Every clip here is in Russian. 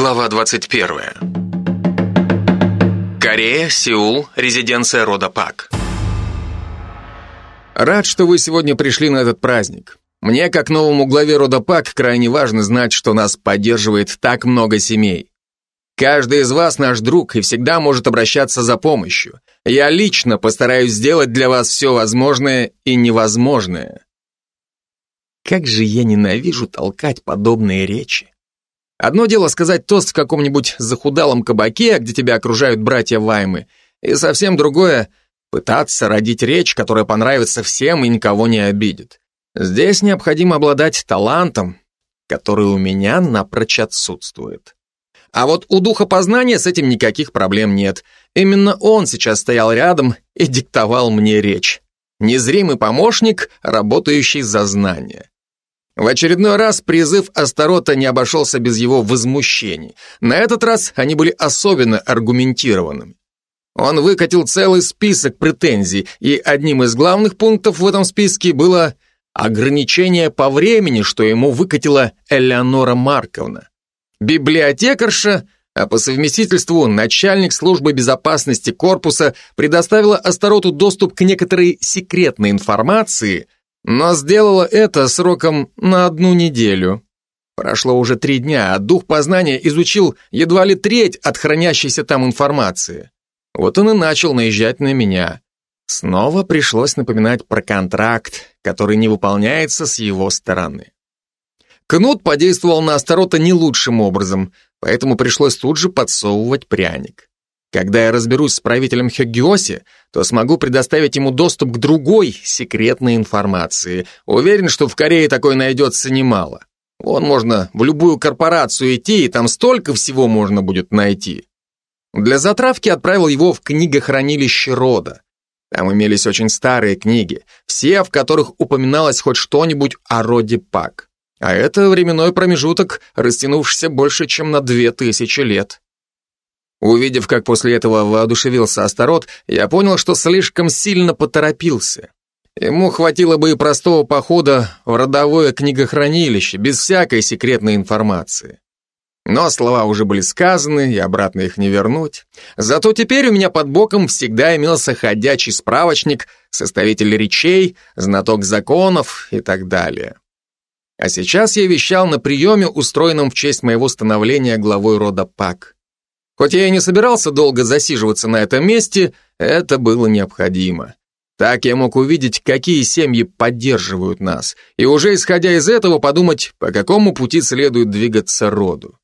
Глава 21. Корея, Сеул, резиденция рода Пак. Рад, что вы сегодня пришли на этот праздник. Мне, как новому главе рода Пак, крайне важно знать, что нас поддерживает так много семей. Каждый из вас наш друг и всегда может обращаться за помощью. Я лично постараюсь сделать для вас все возможное и невозможное. Как же я ненавижу толкать подобные речи. Одно дело сказать тост в каком-нибудь захудалом кабаке, где тебя окружают братья Ваймы, и совсем другое — пытаться родить речь, которая понравится всем и никого не обидит. Здесь необходимо обладать талантом, который у меня напрочь отсутствует. А вот у духа познания с этим никаких проблем нет. Именно он сейчас стоял рядом и диктовал мне речь. Незримый помощник, работающий за знание. В очередной раз призыв Астарота не обошелся без его возмущений. На этот раз они были особенно аргументированными. Он выкатил целый список претензий, и одним из главных пунктов в этом списке было ограничение по времени, что ему выкатила Элеонора Марковна. Библиотекарша, а по совместительству начальник службы безопасности корпуса предоставила Астароту доступ к некоторой секретной информации – но сделала это сроком на одну неделю. Прошло уже три дня, а дух познания изучил едва ли треть от хранящейся там информации. Вот он и начал наезжать на меня. Снова пришлось напоминать про контракт, который не выполняется с его стороны. Кнут подействовал на Астарота не лучшим образом, поэтому пришлось тут же подсовывать пряник. Когда я разберусь с правителем Хёгиоси, то смогу предоставить ему доступ к другой секретной информации. Уверен, что в Корее такой найдется немало. Вон можно в любую корпорацию идти, и там столько всего можно будет найти. Для затравки отправил его в книгохранилище рода. Там имелись очень старые книги, все в которых упоминалось хоть что-нибудь о роде Пак. А это временной промежуток, растянувшийся больше, чем на две тысячи лет. Увидев, как после этого воодушевился Астарот, я понял, что слишком сильно поторопился. Ему хватило бы и простого похода в родовое книгохранилище, без всякой секретной информации. Но слова уже были сказаны, и обратно их не вернуть. Зато теперь у меня под боком всегда имелся ходячий справочник, составитель речей, знаток законов и так далее. А сейчас я вещал на приеме, устроенном в честь моего становления главой рода Пак. Хоть я и не собирался долго засиживаться на этом месте, это было необходимо. Так я мог увидеть, какие семьи поддерживают нас, и уже исходя из этого подумать, по какому пути следует двигаться роду.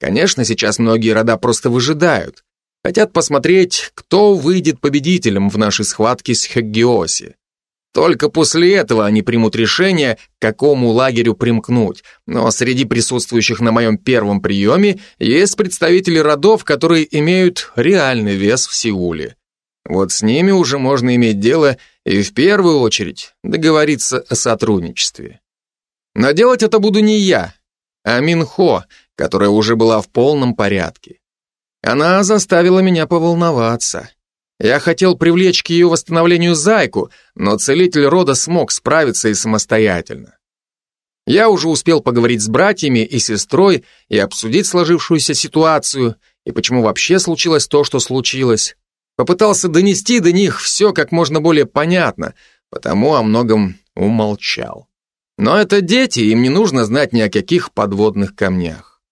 Конечно, сейчас многие рода просто выжидают, хотят посмотреть, кто выйдет победителем в нашей схватке с Хаггиоси. Только после этого они примут решение, к какому лагерю примкнуть. Но среди присутствующих на моем первом приеме есть представители родов, которые имеют реальный вес в Сеуле. Вот с ними уже можно иметь дело и в первую очередь договориться о сотрудничестве. Но делать это буду не я, а Минхо, которая уже была в полном порядке. Она заставила меня поволноваться. Я хотел привлечь к ее восстановлению зайку, но целитель рода смог справиться и самостоятельно. Я уже успел поговорить с братьями и сестрой и обсудить сложившуюся ситуацию и почему вообще случилось то, что случилось. Попытался донести до них все как можно более понятно, потому о многом умолчал. Но это дети, им не нужно знать ни о каких подводных камнях.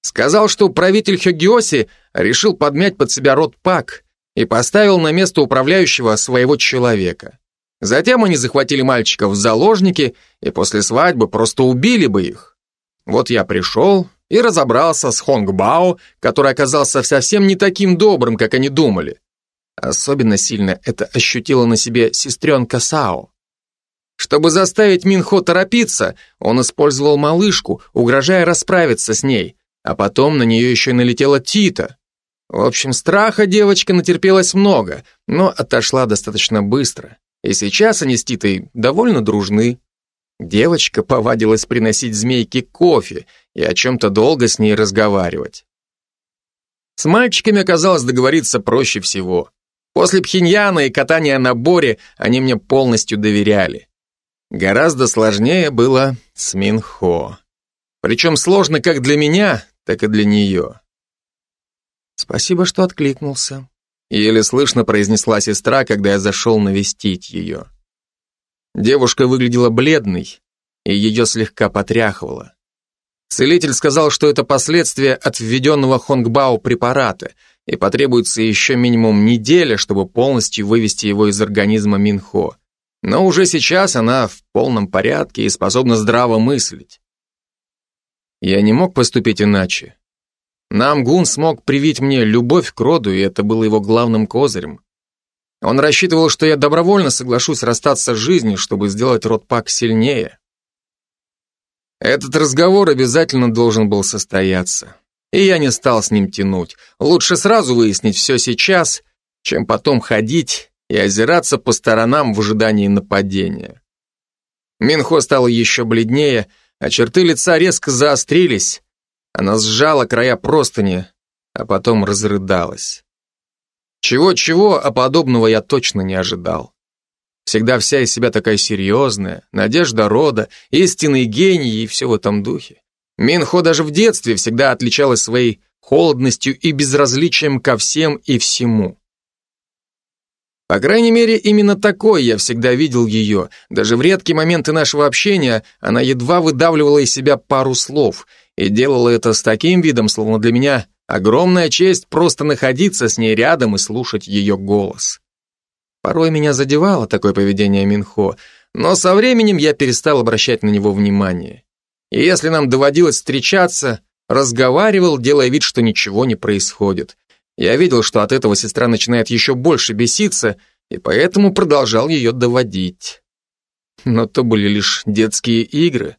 Сказал, что правитель Хёгиоси решил подмять под себя род Пак и поставил на место управляющего своего человека. Затем они захватили мальчиков в заложники и после свадьбы просто убили бы их. Вот я пришел и разобрался с Хонгбао, который оказался совсем не таким добрым, как они думали. Особенно сильно это ощутила на себе сестренка Сао. Чтобы заставить Минхо торопиться, он использовал малышку, угрожая расправиться с ней, а потом на нее еще налетела Тита. В общем, страха девочка натерпелась много, но отошла достаточно быстро. И сейчас они с Титой довольно дружны. Девочка повадилась приносить змейке кофе и о чем-то долго с ней разговаривать. С мальчиками оказалось договориться проще всего. После Пхеньяна и катания на боре они мне полностью доверяли. Гораздо сложнее было с Минхо. Причем сложно как для меня, так и для нее. Спасибо, что откликнулся. Еле слышно произнесла сестра, когда я зашел навестить ее. Девушка выглядела бледной, и ее слегка потряхивало. Целитель сказал, что это последствия от введенного Хонгбао препарата, и потребуется еще минимум неделя, чтобы полностью вывести его из организма Минхо. Но уже сейчас она в полном порядке и способна здраво мыслить. Я не мог поступить иначе. Намгун смог привить мне любовь к роду, и это было его главным козырем. Он рассчитывал, что я добровольно соглашусь расстаться с жизнью, чтобы сделать род Пак сильнее. Этот разговор обязательно должен был состояться. И я не стал с ним тянуть. Лучше сразу выяснить все сейчас, чем потом ходить и озираться по сторонам в ожидании нападения. Минхо стала еще бледнее, а черты лица резко заострились. Она сжала края простыни, а потом разрыдалась. Чего-чего, а подобного я точно не ожидал. Всегда вся из себя такая серьезная, надежда рода, истинный гений и все в этом духе. Минхо даже в детстве всегда отличалась своей холодностью и безразличием ко всем и всему. По крайней мере, именно такой я всегда видел ее. Даже в редкие моменты нашего общения она едва выдавливала из себя пару слов и делала это с таким видом, словно для меня огромная честь просто находиться с ней рядом и слушать ее голос. Порой меня задевало такое поведение Минхо, но со временем я перестал обращать на него внимание. И если нам доводилось встречаться, разговаривал, делая вид, что ничего не происходит. Я видел, что от этого сестра начинает еще больше беситься, и поэтому продолжал ее доводить. Но то были лишь детские игры.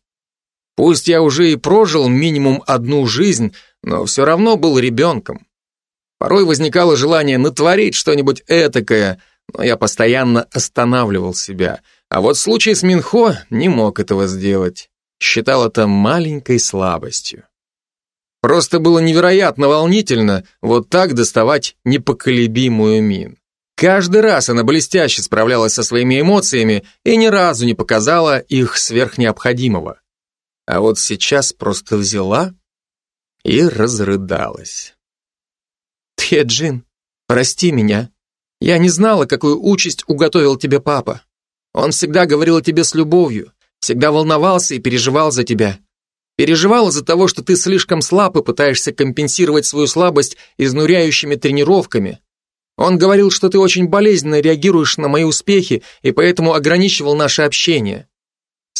Пусть я уже и прожил минимум одну жизнь, но все равно был ребенком. Порой возникало желание натворить что-нибудь этакое – но я постоянно останавливал себя. А вот в случае с Минхо не мог этого сделать. Считал это маленькой слабостью. Просто было невероятно волнительно вот так доставать непоколебимую Мин. Каждый раз она блестяще справлялась со своими эмоциями и ни разу не показала их сверхнеобходимого. А вот сейчас просто взяла и разрыдалась. «Тхеджин, прости меня», я не знала, какую участь уготовил тебе папа. Он всегда говорил о тебе с любовью, всегда волновался и переживал за тебя. Переживал из-за того, что ты слишком слаб и пытаешься компенсировать свою слабость изнуряющими тренировками. Он говорил, что ты очень болезненно реагируешь на мои успехи и поэтому ограничивал наше общение.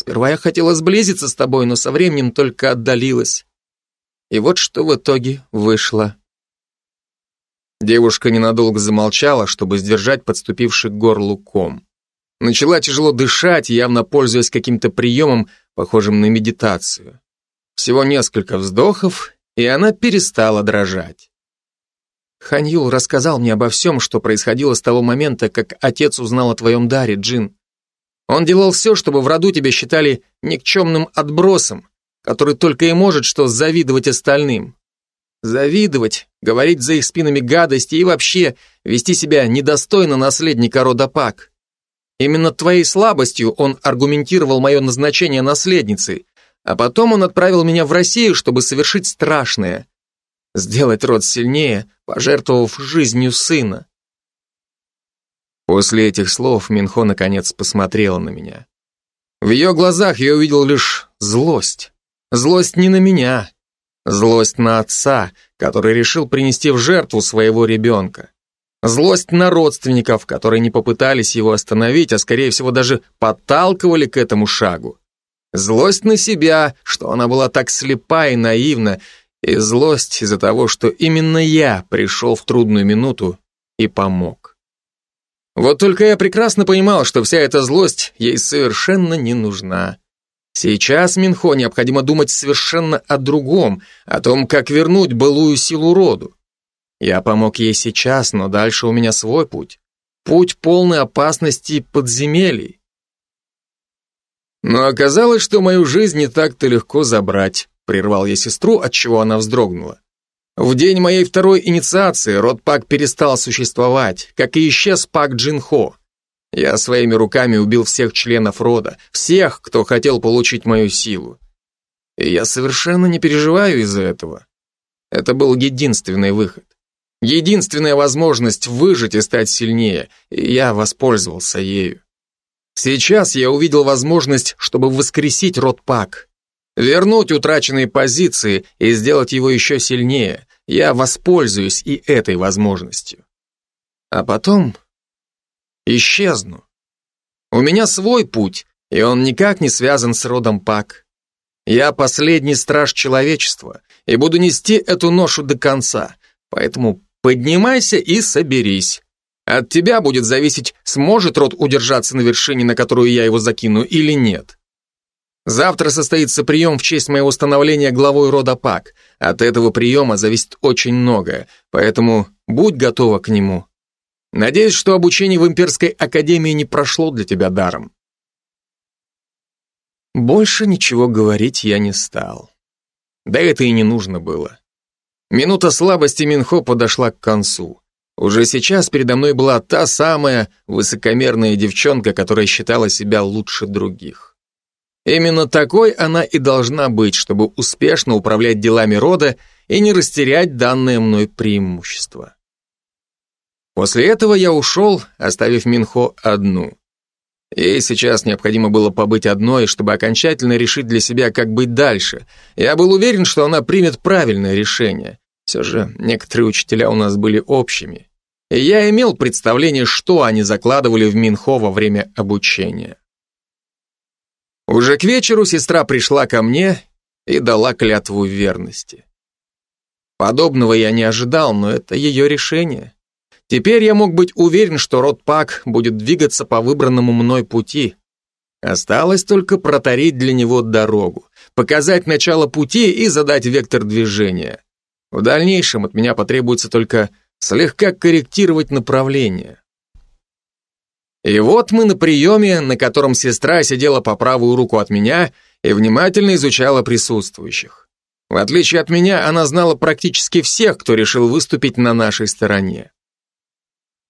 Сперва я хотела сблизиться с тобой, но со временем только отдалилась. И вот что в итоге вышло. Девушка ненадолго замолчала, чтобы сдержать подступивший к горлу ком. Начала тяжело дышать, явно пользуясь каким-то приемом, похожим на медитацию. Всего несколько вздохов, и она перестала дрожать. Ханьюл рассказал мне обо всем, что происходило с того момента, как отец узнал о твоем даре, Джин. Он делал все, чтобы в роду тебя считали никчемным отбросом, который только и может что завидовать остальным. Завидовать, говорить за их спинами гадости и вообще вести себя недостойно наследника рода Пак. Именно твоей слабостью он аргументировал мое назначение наследницей, а потом он отправил меня в Россию, чтобы совершить страшное. Сделать род сильнее, пожертвовав жизнью сына. После этих слов Минхо наконец посмотрела на меня. В ее глазах я увидел лишь злость. Злость не на меня, Злость на отца, который решил принести в жертву своего ребенка. Злость на родственников, которые не попытались его остановить, а скорее всего даже подталкивали к этому шагу. Злость на себя, что она была так слепа и наивна, и злость из-за того, что именно я пришел в трудную минуту и помог. Вот только я прекрасно понимал, что вся эта злость ей совершенно не нужна. Сейчас Минхо необходимо думать совершенно о другом, о том, как вернуть былую силу роду. Я помог ей сейчас, но дальше у меня свой путь. Путь полный опасности подземелий. Но оказалось, что мою жизнь не так-то легко забрать, прервал я сестру, от чего она вздрогнула. В день моей второй инициации род Пак перестал существовать, как и исчез Пак Джинхо. Я своими руками убил всех членов рода, всех, кто хотел получить мою силу. И я совершенно не переживаю из-за этого. Это был единственный выход. Единственная возможность выжить и стать сильнее, и я воспользовался ею. Сейчас я увидел возможность, чтобы воскресить род Пак, вернуть утраченные позиции и сделать его еще сильнее. Я воспользуюсь и этой возможностью. А потом исчезну. У меня свой путь, и он никак не связан с родом Пак. Я последний страж человечества и буду нести эту ношу до конца, поэтому поднимайся и соберись. От тебя будет зависеть, сможет род удержаться на вершине, на которую я его закину, или нет. Завтра состоится прием в честь моего становления главой рода Пак. От этого приема зависит очень многое, поэтому будь готова к нему. Надеюсь, что обучение в Имперской Академии не прошло для тебя даром. Больше ничего говорить я не стал. Да это и не нужно было. Минута слабости Минхо подошла к концу. Уже сейчас передо мной была та самая высокомерная девчонка, которая считала себя лучше других. Именно такой она и должна быть, чтобы успешно управлять делами рода и не растерять данное мной преимущество. После этого я ушел, оставив Минхо одну. Ей сейчас необходимо было побыть одной, чтобы окончательно решить для себя, как быть дальше. Я был уверен, что она примет правильное решение. Все же некоторые учителя у нас были общими. И я имел представление, что они закладывали в Минхо во время обучения. Уже к вечеру сестра пришла ко мне и дала клятву верности. Подобного я не ожидал, но это ее решение. Теперь я мог быть уверен, что род Пак будет двигаться по выбранному мной пути. Осталось только протарить для него дорогу, показать начало пути и задать вектор движения. В дальнейшем от меня потребуется только слегка корректировать направление. И вот мы на приеме, на котором сестра сидела по правую руку от меня и внимательно изучала присутствующих. В отличие от меня, она знала практически всех, кто решил выступить на нашей стороне.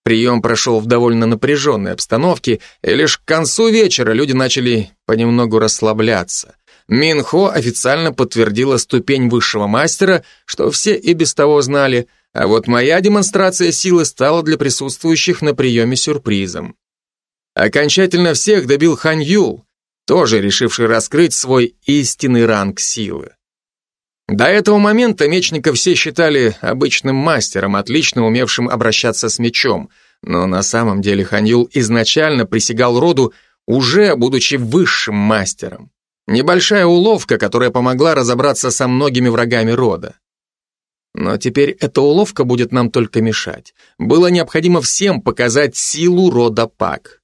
Прием прошел в довольно напряженной обстановке, и лишь к концу вечера люди начали понемногу расслабляться. Минхо официально подтвердила ступень высшего мастера, что все и без того знали, а вот моя демонстрация силы стала для присутствующих на приеме сюрпризом. Окончательно всех добил Хан Юл, тоже решивший раскрыть свой истинный ранг силы. До этого момента мечника все считали обычным мастером, отлично умевшим обращаться с мечом, но на самом деле Хан Юл изначально присягал роду, уже будучи высшим мастером. Небольшая уловка, которая помогла разобраться со многими врагами рода. Но теперь эта уловка будет нам только мешать. Было необходимо всем показать силу рода Пак.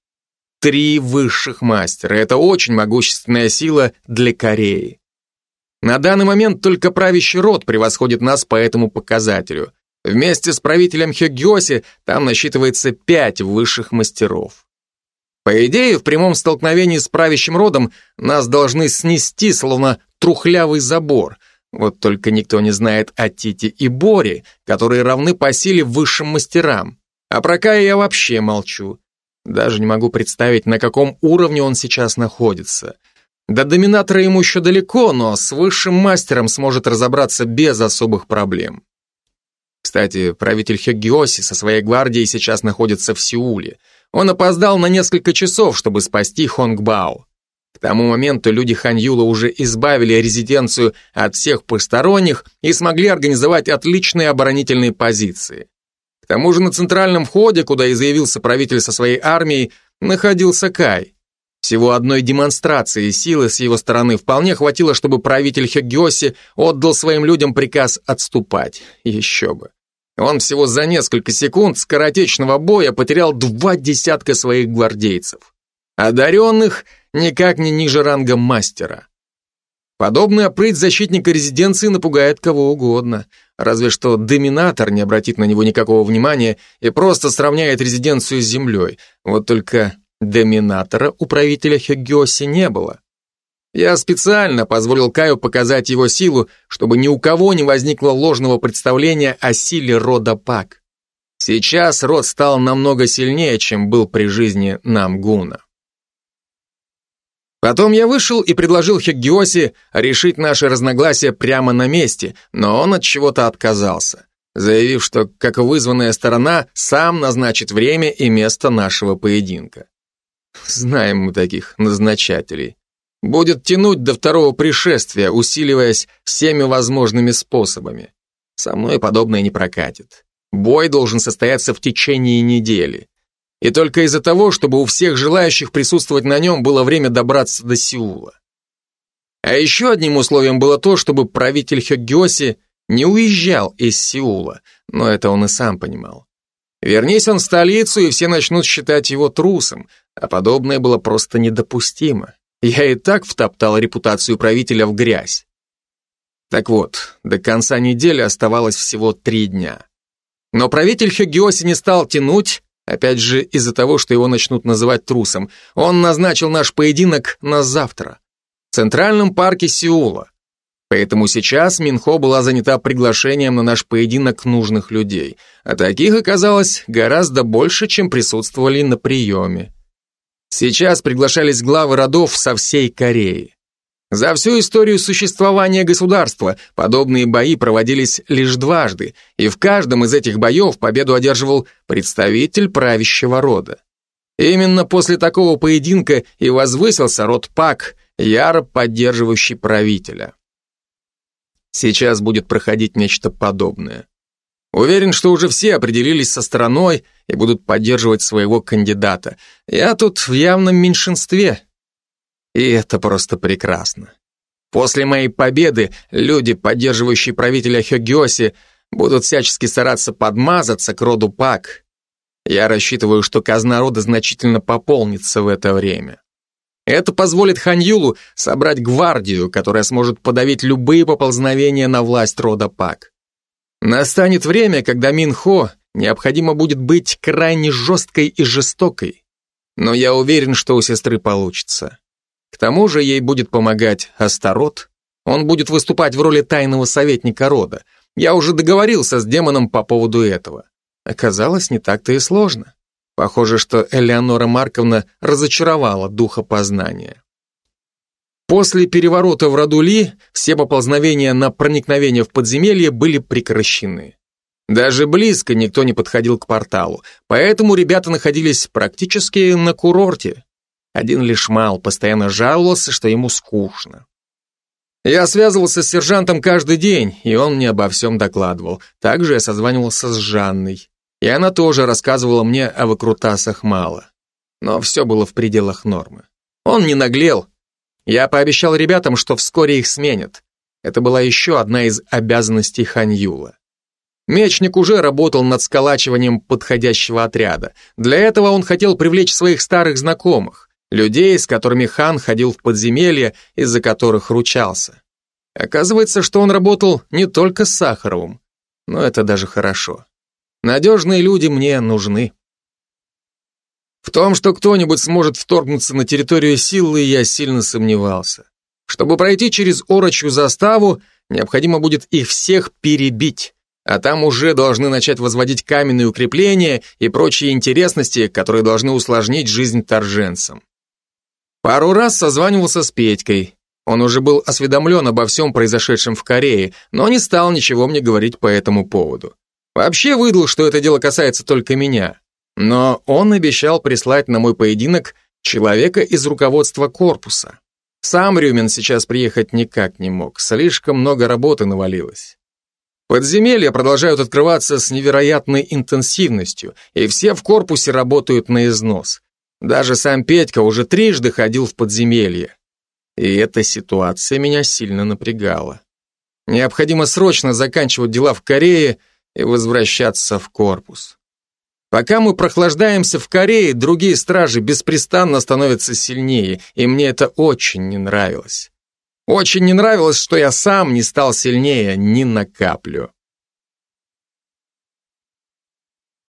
Три высших мастера – это очень могущественная сила для Кореи. На данный момент только правящий род превосходит нас по этому показателю. Вместе с правителем Хёгёси там насчитывается пять высших мастеров. По идее, в прямом столкновении с правящим родом нас должны снести, словно трухлявый забор. Вот только никто не знает о Тите и Боре, которые равны по силе высшим мастерам. А про Кая я вообще молчу. Даже не могу представить, на каком уровне он сейчас находится. До доминатора ему еще далеко, но с высшим мастером сможет разобраться без особых проблем. Кстати, правитель Хёгиоси со своей гвардией сейчас находится в Сеуле. Он опоздал на несколько часов, чтобы спасти Хонгбао. К тому моменту люди Ханьюла уже избавили резиденцию от всех посторонних и смогли организовать отличные оборонительные позиции. Тому же на центральном входе, куда и заявился правитель со своей армией, находился Кай. Всего одной демонстрации силы с его стороны вполне хватило, чтобы правитель Хёгиоси отдал своим людям приказ отступать. Еще бы. Он всего за несколько секунд скоротечного боя потерял два десятка своих гвардейцев. Одаренных никак не ниже ранга мастера. Подобный опрыть защитника резиденции напугает кого угодно. Разве что доминатор не обратит на него никакого внимания и просто сравняет резиденцию с землей. Вот только доминатора у правителя Хегиоси не было. Я специально позволил Каю показать его силу, чтобы ни у кого не возникло ложного представления о силе рода Пак. Сейчас род стал намного сильнее, чем был при жизни Намгуна. Потом я вышел и предложил Хеггиоси решить наши разногласия прямо на месте, но он от чего-то отказался, заявив, что, как вызванная сторона, сам назначит время и место нашего поединка. Знаем мы таких назначателей. Будет тянуть до второго пришествия, усиливаясь всеми возможными способами. Со мной подобное не прокатит. Бой должен состояться в течение недели. И только из-за того, чтобы у всех желающих присутствовать на нем было время добраться до Сеула. А еще одним условием было то, чтобы правитель Хёгёси не уезжал из Сеула, но это он и сам понимал. Вернись он в столицу, и все начнут считать его трусом, а подобное было просто недопустимо. Я и так втоптал репутацию правителя в грязь. Так вот, до конца недели оставалось всего три дня. Но правитель Хёгиоси не стал тянуть Опять же, из-за того, что его начнут называть трусом, он назначил наш поединок на завтра, в Центральном парке Сеула. Поэтому сейчас Минхо была занята приглашением на наш поединок нужных людей, а таких оказалось гораздо больше, чем присутствовали на приеме. Сейчас приглашались главы родов со всей Кореи. За всю историю существования государства подобные бои проводились лишь дважды, и в каждом из этих боев победу одерживал представитель правящего рода. Именно после такого поединка и возвысился род Пак, яро поддерживающий правителя. Сейчас будет проходить нечто подобное. Уверен, что уже все определились со страной и будут поддерживать своего кандидата. Я тут в явном меньшинстве, и это просто прекрасно. После моей победы люди, поддерживающие правителя Хёгёси, будут всячески стараться подмазаться к роду Пак. Я рассчитываю, что казна рода значительно пополнится в это время. Это позволит Ханьюлу собрать гвардию, которая сможет подавить любые поползновения на власть рода Пак. Настанет время, когда Минхо необходимо будет быть крайне жесткой и жестокой. Но я уверен, что у сестры получится. К тому же ей будет помогать Астарот. Он будет выступать в роли тайного советника рода. Я уже договорился с демоном по поводу этого. Оказалось, не так-то и сложно. Похоже, что Элеонора Марковна разочаровала духа познания. После переворота в роду Ли все поползновения на проникновение в подземелье были прекращены. Даже близко никто не подходил к порталу, поэтому ребята находились практически на курорте. Один лишь Мал постоянно жаловался, что ему скучно. Я связывался с сержантом каждый день, и он мне обо всем докладывал. Также я созванивался с Жанной, и она тоже рассказывала мне о выкрутасах Мала. Но все было в пределах нормы. Он не наглел. Я пообещал ребятам, что вскоре их сменят. Это была еще одна из обязанностей Ханьюла. Мечник уже работал над сколачиванием подходящего отряда. Для этого он хотел привлечь своих старых знакомых. Людей, с которыми хан ходил в подземелье, из-за которых ручался. Оказывается, что он работал не только с Сахаровым. Но это даже хорошо. Надежные люди мне нужны. В том, что кто-нибудь сможет вторгнуться на территорию силы, я сильно сомневался. Чтобы пройти через орочью заставу, необходимо будет их всех перебить, а там уже должны начать возводить каменные укрепления и прочие интересности, которые должны усложнить жизнь торженцам. Пару раз созванивался с Петькой. Он уже был осведомлен обо всем произошедшем в Корее, но не стал ничего мне говорить по этому поводу. Вообще выдал, что это дело касается только меня. Но он обещал прислать на мой поединок человека из руководства корпуса. Сам Рюмин сейчас приехать никак не мог, слишком много работы навалилось. Подземелья продолжают открываться с невероятной интенсивностью, и все в корпусе работают на износ. Даже сам Петька уже трижды ходил в подземелье. И эта ситуация меня сильно напрягала. Необходимо срочно заканчивать дела в Корее и возвращаться в корпус. Пока мы прохлаждаемся в Корее, другие стражи беспрестанно становятся сильнее, и мне это очень не нравилось. Очень не нравилось, что я сам не стал сильнее ни на каплю.